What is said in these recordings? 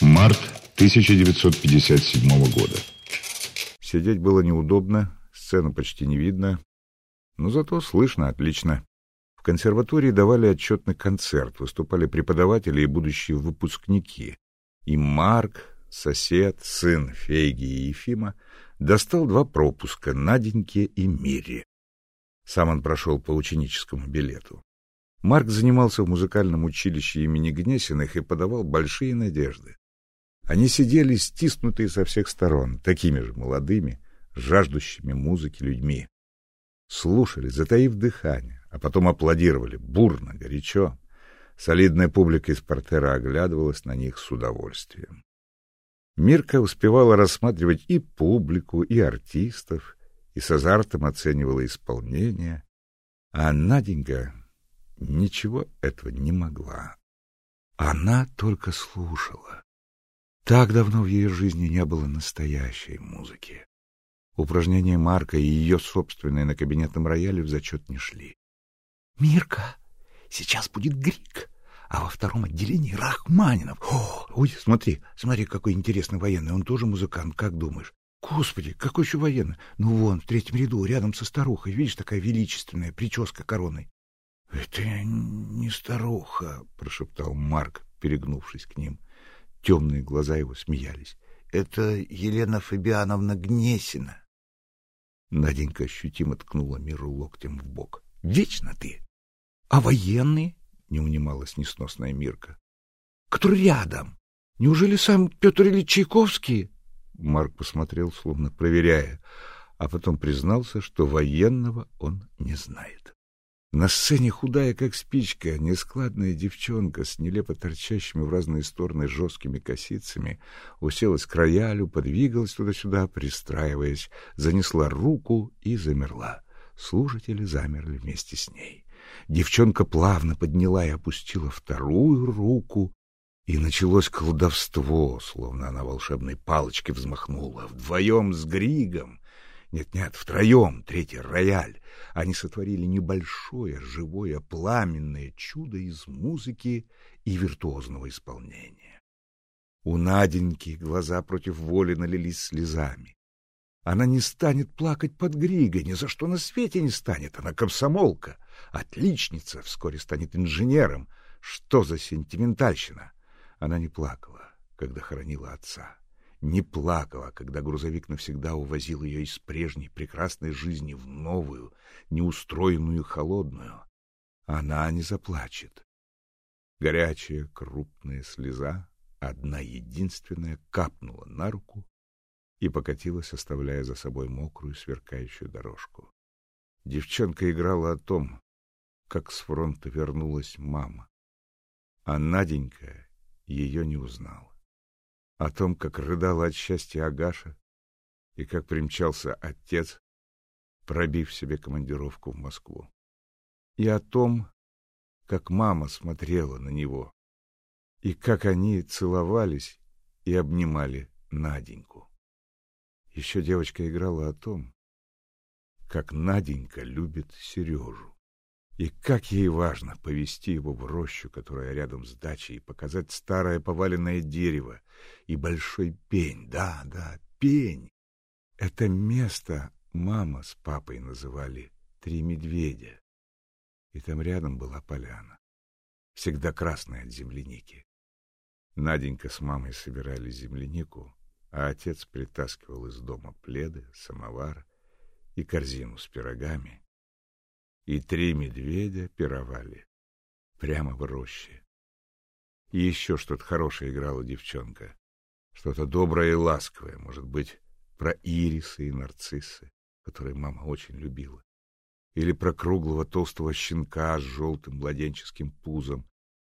Март 1957 года. Сидеть было неудобно, сцену почти не видно, но зато слышно отлично. В консерватории давали отчетный концерт, выступали преподаватели и будущие выпускники. И Марк, сосед, сын Фейги и Ефима, достал два пропуска Наденьке и Мире. Сам он прошел по ученическому билету. Марк занимался в музыкальном училище имени Гнесиных и подавал большие надежды. Они сидели стиснутые со всех сторон, такими же молодыми, жаждущими музыки людьми. Слушали, затаив дыхание, а потом аплодировали, бурно, горячо. Солидная публика из портера оглядывалась на них с удовольствием. Мирка успевала рассматривать и публику, и артистов, и с азартом оценивала исполнение, а Наденька ничего этого не могла. Она только слушала. Так давно в ее жизни не было настоящей музыки. Упражнения Марка и ее собственные на кабинетном рояле в зачет не шли. — Мирка, сейчас будет Грик, а во втором отделении Рахманинов. О, ой, смотри, смотри, какой интересный военный. Он тоже музыкант, как думаешь? Господи, какой еще военный? Ну вон, в третьем ряду, рядом со старухой. Видишь, такая величественная прическа короной. — Это не старуха, — прошептал Марк, перегнувшись к ним. Темные глаза его смеялись. — Это Елена Фабиановна Гнесина. Наденька ощутимо ткнула Миру локтем в бок. — Вечно ты! — А военные? — не унималась несносная Мирка. — Который рядом? Неужели сам Петр Ильич Чайковский? Марк посмотрел, словно проверяя, а потом признался, что военного он не знает. На сцене худая, как спичка, нескладная девчонка с нелепо торчащими в разные стороны жесткими косицами уселась к роялю, подвигалась туда-сюда, пристраиваясь, занесла руку и замерла. Слушатели замерли вместе с ней. Девчонка плавно подняла и опустила вторую руку, и началось колдовство, словно она волшебной палочкой взмахнула. Вдвоем с Григом нет-нет, втроем, третий рояль. Они сотворили небольшое, живое, пламенное чудо из музыки и виртуозного исполнения. У Наденьки глаза против воли налились слезами. Она не станет плакать под Григой, ни за что на свете не станет. Она комсомолка, отличница, вскоре станет инженером. Что за сентиментальщина? Она не плакала, когда хоронила отца не плакала, когда грузовик навсегда увозил ее из прежней прекрасной жизни в новую, неустроенную холодную. Она не заплачет. Горячая крупная слеза, одна единственная, капнула на руку и покатилась, оставляя за собой мокрую сверкающую дорожку. Девчонка играла о том, как с фронта вернулась мама, а Наденька ее не узнала о том, как рыдала от счастья Агаша и как примчался отец, пробив себе командировку в Москву. И о том, как мама смотрела на него, и как они целовались и обнимали Наденьку. Еще девочка играла о том, как Наденька любит Сережу. И как ей важно повести его в рощу, которая рядом с дачей, и показать старое поваленное дерево и большой пень. Да, да, пень. Это место мама с папой называли «Три медведя». И там рядом была поляна, всегда красная от земляники. Наденька с мамой собирали землянику, а отец притаскивал из дома пледы, самовар и корзину с пирогами и три медведя пировали прямо в роще. И еще что-то хорошее играла девчонка, что-то доброе и ласковое, может быть, про ирисы и нарциссы, которые мама очень любила, или про круглого толстого щенка с желтым младенческим пузом,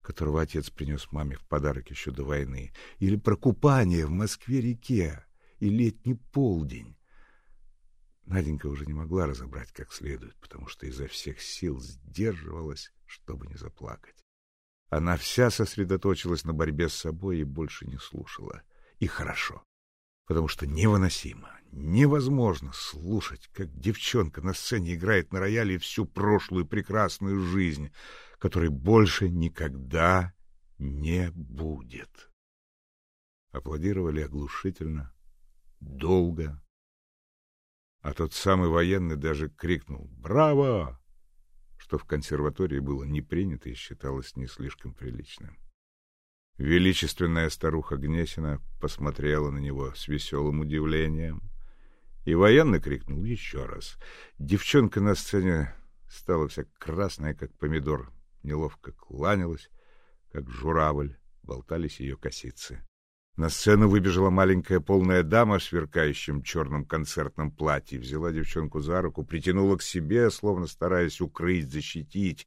которого отец принес маме в подарок еще до войны, или про купание в Москве-реке и летний полдень, Наденька уже не могла разобрать как следует, потому что изо всех сил сдерживалась, чтобы не заплакать. Она вся сосредоточилась на борьбе с собой и больше не слушала. И хорошо, потому что невыносимо, невозможно слушать, как девчонка на сцене играет на рояле всю прошлую прекрасную жизнь, которой больше никогда не будет. Аплодировали оглушительно, долго. А тот самый военный даже крикнул «Браво!», что в консерватории было не принято и считалось не слишком приличным. Величественная старуха Гнесина посмотрела на него с веселым удивлением, и военный крикнул еще раз. Девчонка на сцене стала вся красная, как помидор, неловко кланялась, как журавль, болтались ее косицы. На сцену выбежала маленькая полная дама в сверкающем черном концертном платье, взяла девчонку за руку, притянула к себе, словно стараясь укрыть, защитить,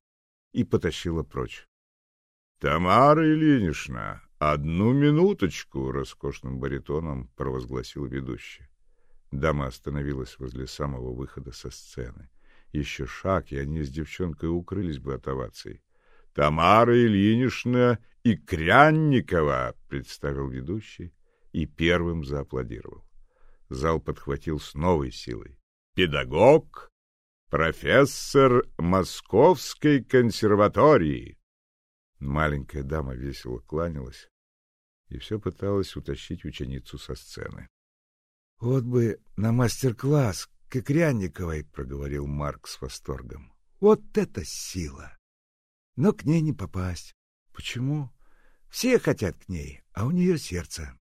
и потащила прочь. — Тамара Ильинична, одну минуточку! — роскошным баритоном провозгласил ведущий. Дама остановилась возле самого выхода со сцены. Еще шаг, и они с девчонкой укрылись бы от оваций. — Тамара Ильинична и Крянникова, представил ведущий и первым зааплодировал. Зал подхватил с новой силой. Педагог, профессор Московской консерватории. Маленькая дама весело кланялась и все пыталась утащить ученицу со сцены. — Вот бы на мастер-класс к Крянниковой, — проговорил Марк с восторгом. — Вот это сила! Но к ней не попасть. Почему? Все хотят к ней, а у нее сердце.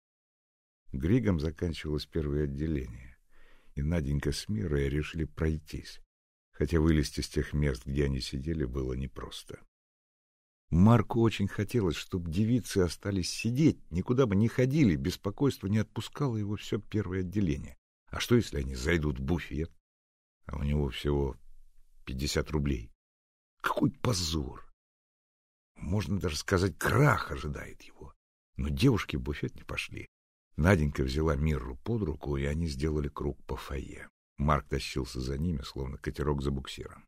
Григом заканчивалось первое отделение, и Наденька с Мирой решили пройтись, хотя вылезти с тех мест, где они сидели, было непросто. Марку очень хотелось, чтобы девицы остались сидеть, никуда бы не ходили, беспокойство не отпускало его все первое отделение. А что, если они зайдут в буфет? А у него всего пятьдесят рублей. Какой позор! Можно даже сказать, крах ожидает его. Но девушки в буфет не пошли. Наденька взяла Мирру под руку, и они сделали круг по фойе. Марк тащился за ними, словно катерок за буксиром.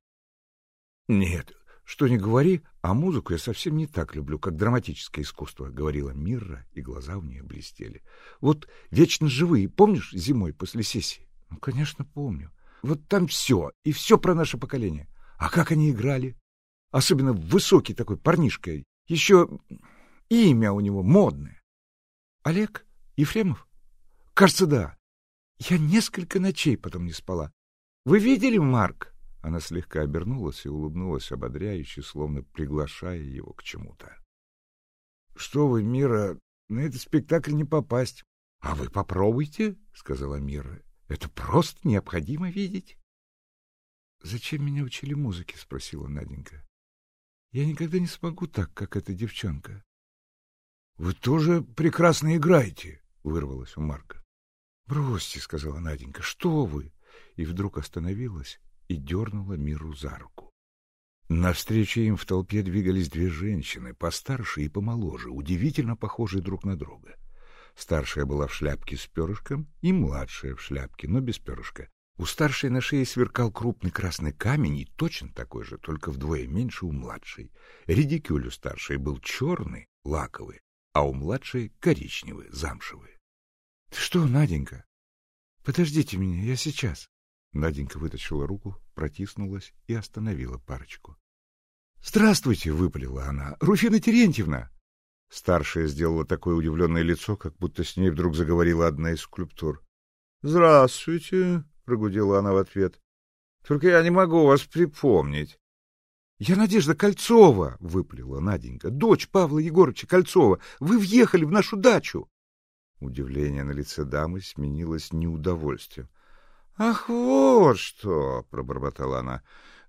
— Нет, что не говори, а музыку я совсем не так люблю, как драматическое искусство, — говорила Мирра, и глаза у нее блестели. — Вот «Вечно живые», помнишь, зимой после сессии? — Ну, конечно, помню. Вот там все, и все про наше поколение. А как они играли? Особенно высокий такой парнишка. Еще имя у него модное. Олег Ефремов? Кажется, да. Я несколько ночей потом не спала. Вы видели, Марк? Она слегка обернулась и улыбнулась ободряюще, словно приглашая его к чему-то. — Что вы, Мира, на этот спектакль не попасть. — А вы попробуйте, — сказала Мира. — Это просто необходимо видеть. — Зачем меня учили музыке? — спросила Наденька. Я никогда не смогу так, как эта девчонка. — Вы тоже прекрасно играете, — вырвалось у Марка. — Бросьте, — сказала Наденька, — что вы? И вдруг остановилась и дернула Миру за руку. Навстречу им в толпе двигались две женщины, постарше и помоложе, удивительно похожие друг на друга. Старшая была в шляпке с перышком и младшая в шляпке, но без перышка. У старшей на шее сверкал крупный красный камень, и точно такой же, только вдвое меньше у младшей. Редикюль у старшей был черный, лаковый, а у младшей коричневый, замшевый. — Ты что, Наденька? Подождите меня, я сейчас. Наденька вытащила руку, протиснулась и остановила парочку. — Здравствуйте, — выпалила она. — Руфина Терентьевна! Старшая сделала такое удивленное лицо, как будто с ней вдруг заговорила одна из скульптур. — Здравствуйте! Прогудела она в ответ. Только я не могу вас припомнить. Я Надежда Кольцова, выплела Наденька, дочь Павла Егоровича Кольцова. Вы въехали в нашу дачу. Удивление на лице дамы сменилось неудовольствием. Ах, вот что, пробормотала она.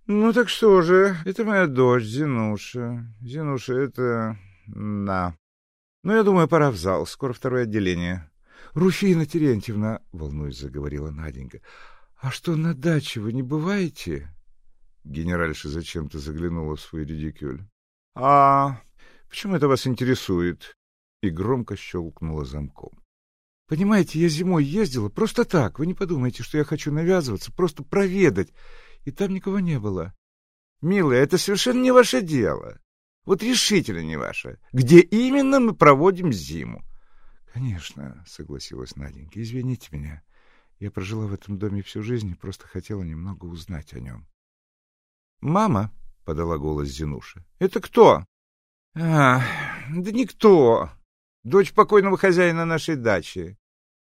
Ну так что же, это моя дочь Зинуша. Зинуша это да. Ну, я думаю, пора в зал, скоро второе отделение. Руфина Терентьевна, волнуясь, заговорила Наденька. — А что, на даче вы не бываете? Генеральша зачем-то заглянула в свой редикюль. — А почему это вас интересует? И громко щелкнула замком. — Понимаете, я зимой ездила просто так. Вы не подумайте, что я хочу навязываться, просто проведать. И там никого не было. — Милая, это совершенно не ваше дело. Вот решительно не ваше. Где именно мы проводим зиму? — Конечно, — согласилась Наденька. — Извините меня. Я прожила в этом доме всю жизнь и просто хотела немного узнать о нем. — Мама, — подала голос Зинуша, — это кто? — А, да никто. Дочь покойного хозяина нашей дачи.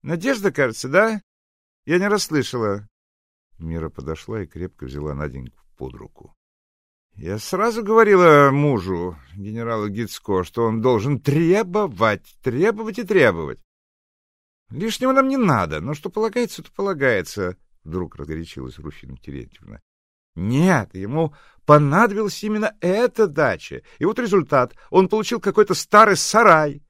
Надежда, кажется, да? Я не расслышала. Мира подошла и крепко взяла Наденьку под руку. Я сразу говорила мужу, генералу Гицко, что он должен требовать, требовать и требовать. Лишнего нам не надо, но что полагается, то полагается, — вдруг разгорячилась Руфина Терентьевна. Нет, ему понадобилась именно эта дача. И вот результат. Он получил какой-то старый сарай.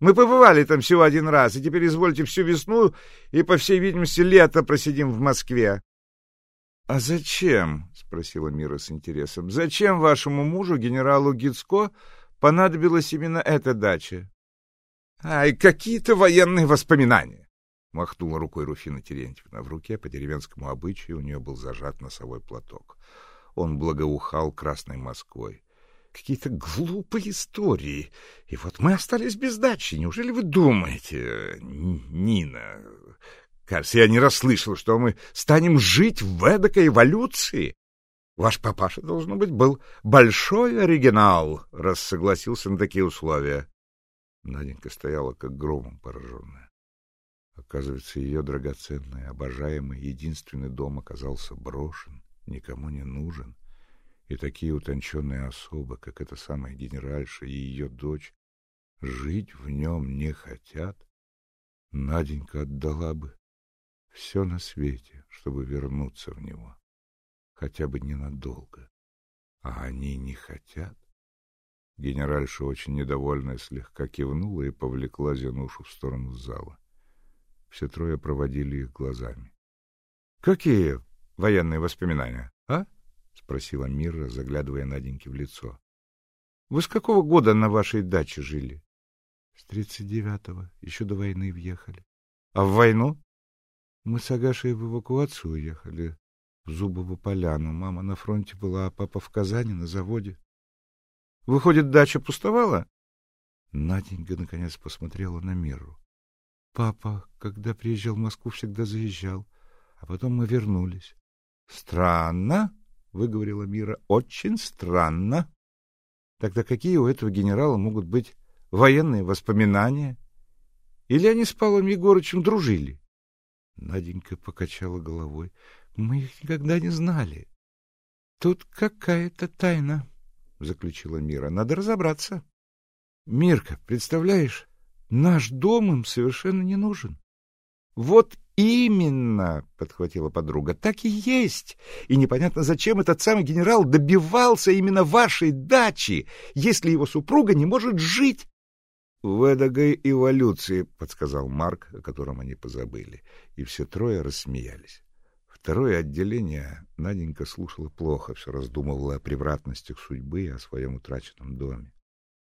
Мы побывали там всего один раз, и теперь извольте всю весну и, по всей видимости, лето просидим в Москве. — А зачем? — спросила Мира с интересом. — Зачем вашему мужу, генералу Гицко, понадобилась именно эта дача? — Ай, какие-то военные воспоминания! — махнула рукой Руфина Терентьевна. В руке по деревенскому обычаю у нее был зажат носовой платок. Он благоухал красной Москвой. Какие-то глупые истории. И вот мы остались без дачи. Неужели вы думаете, Нина... Кажется, я не расслышал, что мы станем жить в эдакой эволюции. Ваш папаша, должно быть, был большой оригинал, раз согласился на такие условия. Наденька стояла, как громом пораженная. Оказывается, ее драгоценный, обожаемый, единственный дом оказался брошен, никому не нужен. И такие утонченные особы, как эта самая генеральша и ее дочь, жить в нем не хотят. Наденька отдала бы все на свете, чтобы вернуться в него, хотя бы ненадолго. А они не хотят. Генеральша, очень недовольная, слегка кивнула и повлекла Зинушу в сторону зала. Все трое проводили их глазами. — Какие военные воспоминания, а? — спросила Мира, заглядывая Наденьке в лицо. — Вы с какого года на вашей даче жили? — С тридцать девятого. Еще до войны въехали. — А в войну? — Мы с Агашей в эвакуацию уехали. В Зубову поляну. Мама на фронте была, а папа в Казани на заводе. — Выходит, дача пустовала? Наденька наконец посмотрела на Миру. Папа, когда приезжал в Москву, всегда заезжал, а потом мы вернулись. Странно, выговорила Мира. Очень странно. Тогда какие у этого генерала могут быть военные воспоминания? Или они с Павлом Егорычем дружили? Наденька покачала головой. Мы их никогда не знали. Тут какая-то тайна, заключила Мира. Надо разобраться. Мирка, представляешь, Наш дом им совершенно не нужен. Вот именно, подхватила подруга, так и есть. И непонятно, зачем этот самый генерал добивался именно вашей дачи, если его супруга не может жить. В эдакой эволюции, подсказал Марк, о котором они позабыли, и все трое рассмеялись. Второе отделение Наденька слушала плохо, все раздумывала о превратностях судьбы и о своем утраченном доме.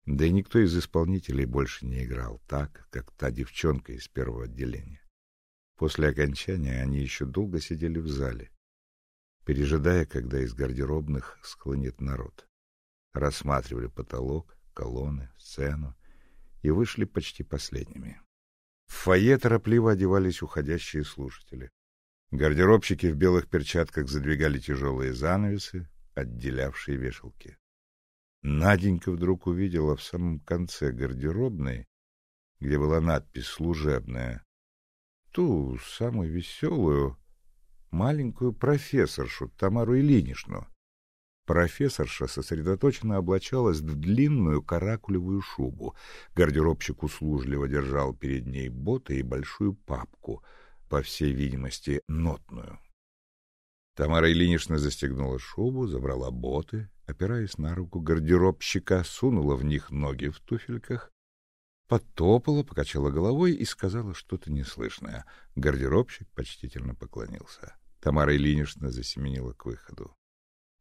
Да и никто из исполнителей больше не играл так, как та девчонка из первого отделения. После окончания они еще долго сидели в зале, пережидая, когда из гардеробных склонит народ. Рассматривали потолок, колонны, сцену и вышли почти последними. В фойе торопливо одевались уходящие слушатели. Гардеробщики в белых перчатках задвигали тяжелые занавесы, отделявшие вешалки. Наденька вдруг увидела в самом конце гардеробной, где была надпись «Служебная», ту самую веселую, маленькую профессоршу Тамару Ильиничну. Профессорша сосредоточенно облачалась в длинную каракулевую шубу. Гардеробщик услужливо держал перед ней боты и большую папку, по всей видимости, нотную. Тамара Ильинична застегнула шубу, забрала боты, опираясь на руку гардеробщика, сунула в них ноги в туфельках, потопала, покачала головой и сказала что-то неслышное. Гардеробщик почтительно поклонился. Тамара Ильинична засеменила к выходу.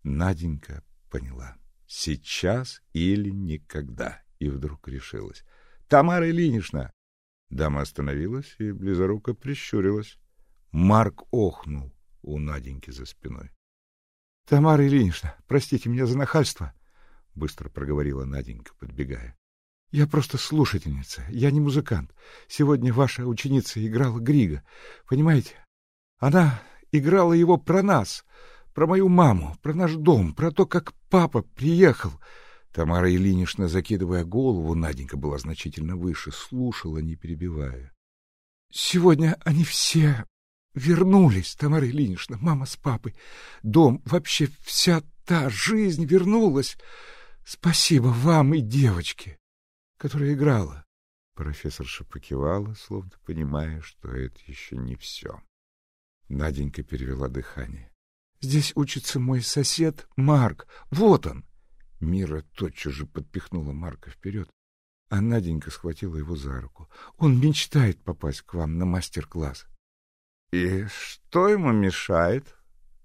Наденька поняла. Сейчас или никогда. И вдруг решилась. «Тамара Ильинична!» Дама остановилась и близоруко прищурилась. Марк охнул у Наденьки за спиной. — Тамара Ильинична, простите меня за нахальство, — быстро проговорила Наденька, подбегая. — Я просто слушательница, я не музыкант. Сегодня ваша ученица играла Грига. Понимаете? Она играла его про нас, про мою маму, про наш дом, про то, как папа приехал. Тамара Ильинична, закидывая голову, Наденька была значительно выше, слушала, не перебивая. — Сегодня они все вернулись, Тамара Ильинична, мама с папой. Дом, вообще вся та жизнь вернулась. Спасибо вам и девочке, которая играла. Профессорша покивала, словно понимая, что это еще не все. Наденька перевела дыхание. — Здесь учится мой сосед Марк. Вот он! Мира тотчас же подпихнула Марка вперед, а Наденька схватила его за руку. Он мечтает попасть к вам на мастер-класс. — И что ему мешает,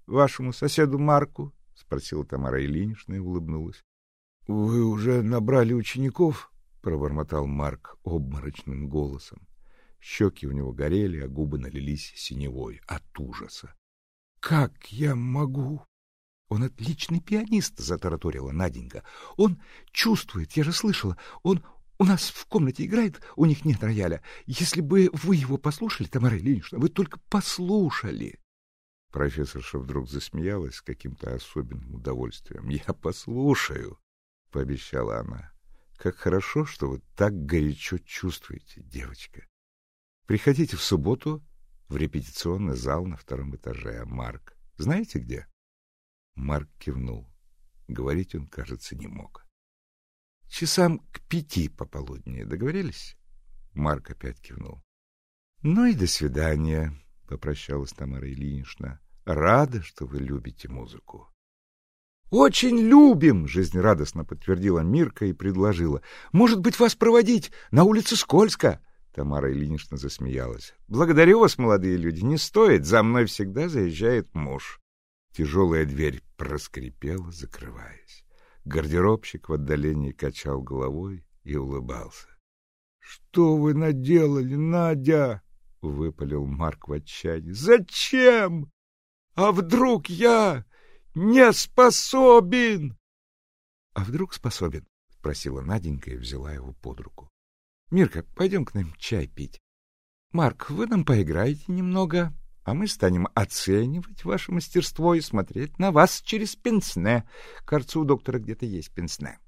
вашему соседу Марку? — спросила Тамара Ильинична и улыбнулась. — Вы уже набрали учеников? — пробормотал Марк обморочным голосом. Щеки у него горели, а губы налились синевой от ужаса. — Как я могу? Он отличный пианист, затараторила Наденька. Он чувствует, я же слышала. Он у нас в комнате играет, у них нет рояля. Если бы вы его послушали, Тамара Ильинична, вы только послушали. Профессорша вдруг засмеялась с каким-то особенным удовольствием. Я послушаю, пообещала она. Как хорошо, что вы так горячо чувствуете, девочка. Приходите в субботу в репетиционный зал на втором этаже, Марк. Знаете где? Марк кивнул. Говорить он, кажется, не мог. — Часам к пяти пополудни договорились? Марк опять кивнул. — Ну и до свидания, — попрощалась Тамара Ильинична. — Рада, что вы любите музыку. — Очень любим, — жизнерадостно подтвердила Мирка и предложила. — Может быть, вас проводить? На улице скользко. Тамара Ильинична засмеялась. — Благодарю вас, молодые люди, не стоит. За мной всегда заезжает муж. Тяжелая дверь проскрипела, закрываясь. Гардеробщик в отдалении качал головой и улыбался. — Что вы наделали, Надя? — выпалил Марк в отчаянии. — Зачем? А вдруг я не способен? — А вдруг способен? — спросила Наденька и взяла его под руку. — Мирка, пойдем к нам чай пить. Марк, вы нам поиграете немного, а мы станем оценивать ваше мастерство и смотреть на вас через пенсне. У доктора где-то есть пенсне.